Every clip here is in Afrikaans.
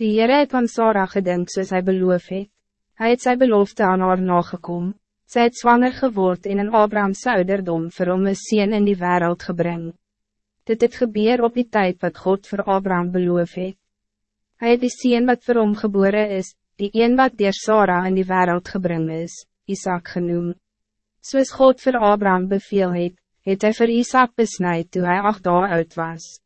Die Heere het van Sarah gedink soos hy beloof het. Hy het sy belofte aan haar nagekom. Sy het zwanger geword en in Abraham's ouderdom vir hom een sien in die wereld gebring. Dit het gebeur op die tijd wat God voor Abraham beloof het. Hy het die sien wat vir hom gebore is, die een wat door Sarah in die wereld gebring is, Isaac genoem. Soos God voor Abraham beveel het, het hy vir Isaac besnijd toen hij acht dagen oud was.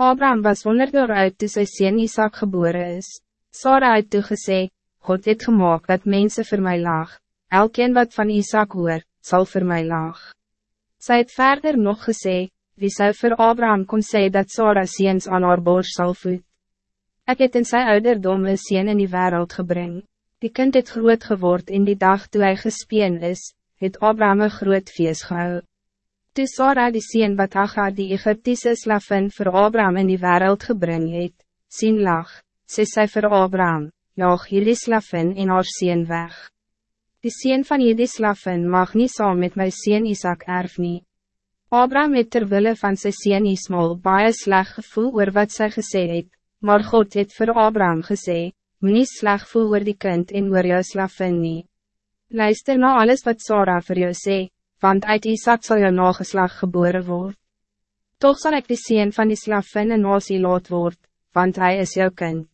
Abraham was honderd jaar oud toen sy sien Isaac geboren is. Sarah het toegesê, God het gemaakt dat mensen voor mij laag. Elkeen wat van Isaac hoor, zal voor mij laag. Sy het verder nog gesê, wie zou voor Abraham kon sê dat Sarah ziens aan haar borst zal voed. Ik het in sy ouderdom een sien in die wereld gebring. Die kind het groot geword in die dag toen hij gespeen is, het Abraham een groot feest gehou. Toe Sarah die sien wat Hagar die Egyptische slavin voor Abraham in die wereld gebring het, sien lag, sê sy vir Abraham, jaag hierdie slavin en haar sien weg. Die sien van hierdie slavin mag niet saam met my sien Isaac erf nie. Abraham het terwille van sy sien Ismael baie sleg gevoel oor wat sy gesê het, maar God het voor Abraham gesê, moet nie sleg voel oor die kind en oor jou slavin nie. Luister na alles wat Sarah voor jou sê, want uit Isaac zal jou nageslag geboren worden. Toch zal ik de sien van die slavin en nasie laat word, want hij is jouw kind.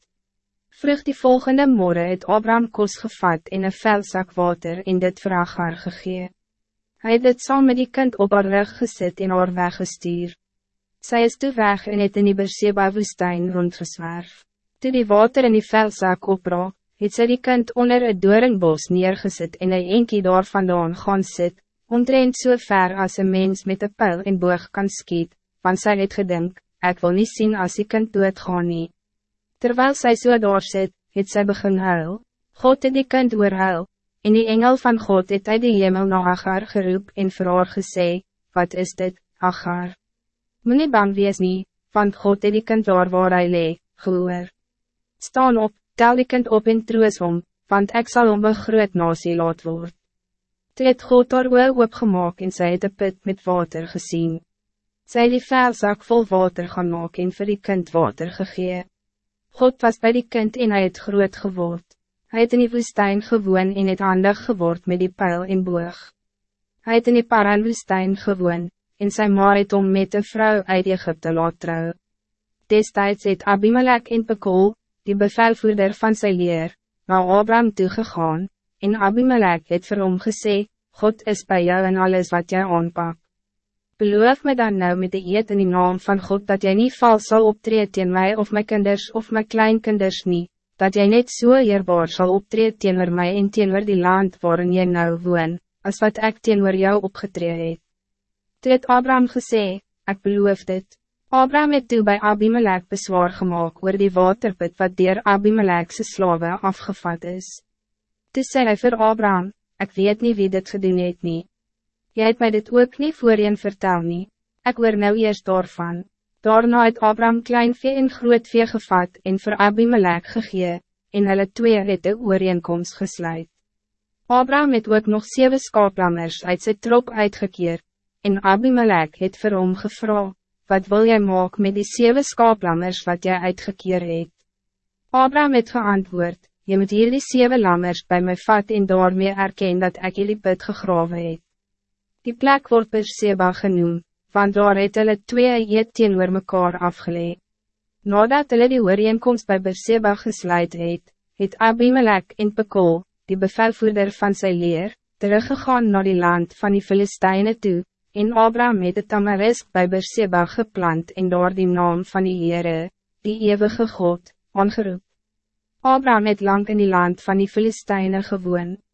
Vrucht die volgende morgen het Abraham kos gevat in een velzak water in dit vraag haar gegee. Hy het dit saam met die kind op haar rug gesit en haar weggestuur. Sy is toe weg en het in die Berseba woestijn rondgeswerf. Toe die water in die velzak opraak, het sy die kind onder een doringbos neergesit en hy enkie daar vandaan gaan sit, omtrent so ver als een mens met een pijl en boog kan skiet, want sy het gedink, ek wil niet zien als ik kind doodgaan nie. Terwijl zij so daar sit, het sy begin huil, God het die kind oorhuil, en die engel van God het uit die hemel na Agar geroep en vir haar gesê, wat is dit, Agar? Moet nie bang wees nie, want God het die kind daar waar hy lee, gehoor. Staan op, tel die kind op en troos om, want ik zal om een groot nasie laat word. Toe het God haar oor opgemaak en sy het een put met water gezien. Sy het die velzak vol water gaan maak en vir die kind water gegee. God was bij die kind en hy het groot geword. Hij het in die woestijn gewoon en het handig geword met die pijl en boog. Hij het in die paran woestijn gewoon, en sy ma het om met een vrouw uit Egypte laat trou. Destijds het Abimelech in Pekol, die bevelvoerder van sy leer, na Abraham toegegaan, En Abimelech het vir hom gesê, God is bij jou en alles wat jij aanpak. Beloof me dan nou met de eet in die naam van God dat jij niet vals zal optreden tegen mij of mijn kinders of mijn kleinkinders niet, dat jij net zo so eerbaar zal optreden tegen mij en tegen die land waarin jy nou woon, als wat ik tegen jou opgetreden het. Toe het Abraham gesê, ik beloof dit. Abraham het toe bij Abimelech bezwaar gemaakt oor die waterput wat dier Abimelechse slawe afgevat is. Toe sê hy vir Abraham, ik weet niet wie dit gedoen het nie. Jy het my dit ook nie voorheen vertel nie, ek hoor nou eerst daarvan. Daarna het Abraham klein vee en groot vee gevat en vir Abimelech gegee, en hulle twee het de ooreenkomst gesluit. Abraham het ook nog zeven skaaplammers uit sy trop uitgekeer, en Abimelech het vir hom gevra, wat wil jij maak met die zeven skaaplammers wat jij uitgekeer het? Abraham het geantwoord, je moet hier die zeven lammers bij mij vat en daarmee erken dat ik jullie put gegraven het. Die plek wordt Perseba genoemd, want daar het hulle twee eet teenoor mekaar afgeleid. Nadat hulle die ooreenkomst bij Perseba gesluit het, het Abimelech in Pekol, die bevelvoerder van zijn leer, teruggegaan naar die land van die Filistijnen toe, en Abraham het het tamarisk bij Berseba geplant en door die naam van die Heere, die eeuwige God, aangeroep. Abraham het lang in die land van die Filistijnen gewoon.